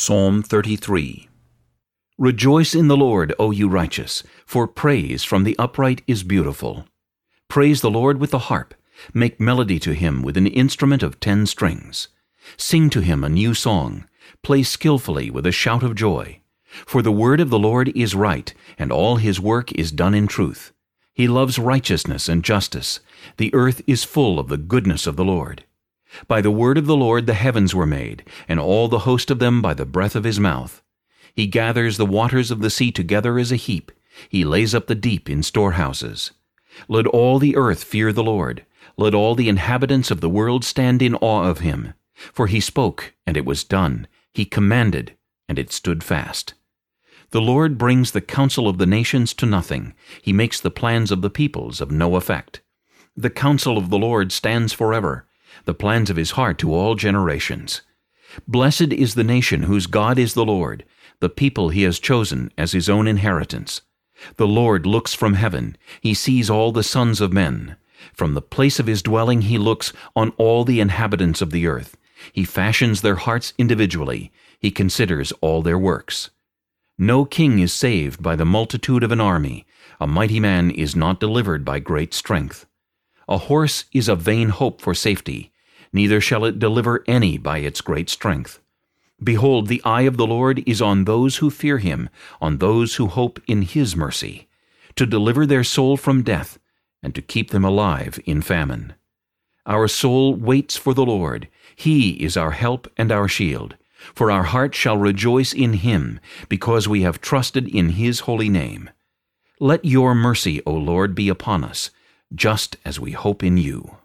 Psalm 33 Rejoice in the Lord, O you righteous, for praise from the upright is beautiful. Praise the Lord with the harp. Make melody to him with an instrument of ten strings. Sing to him a new song. Play skillfully with a shout of joy. For the word of the Lord is right, and all his work is done in truth. He loves righteousness and justice. The earth is full of the goodness of the Lord. By the word of the Lord the heavens were made, and all the host of them by the breath of his mouth. He gathers the waters of the sea together as a heap. He lays up the deep in storehouses. Let all the earth fear the Lord. Let all the inhabitants of the world stand in awe of him. For he spoke, and it was done. He commanded, and it stood fast. The Lord brings the counsel of the nations to nothing. He makes the plans of the peoples of no effect. The counsel of the Lord stands forever, the plans of his heart to all generations. Blessed is the nation whose God is the Lord, the people he has chosen as his own inheritance. The Lord looks from heaven, he sees all the sons of men. From the place of his dwelling he looks on all the inhabitants of the earth. He fashions their hearts individually, he considers all their works. No king is saved by the multitude of an army, a mighty man is not delivered by great strength. A horse is a vain hope for safety, neither shall it deliver any by its great strength. Behold, the eye of the Lord is on those who fear him, on those who hope in his mercy, to deliver their soul from death, and to keep them alive in famine. Our soul waits for the Lord. He is our help and our shield. For our heart shall rejoice in him, because we have trusted in his holy name. Let your mercy, O Lord, be upon us, just as we hope in you.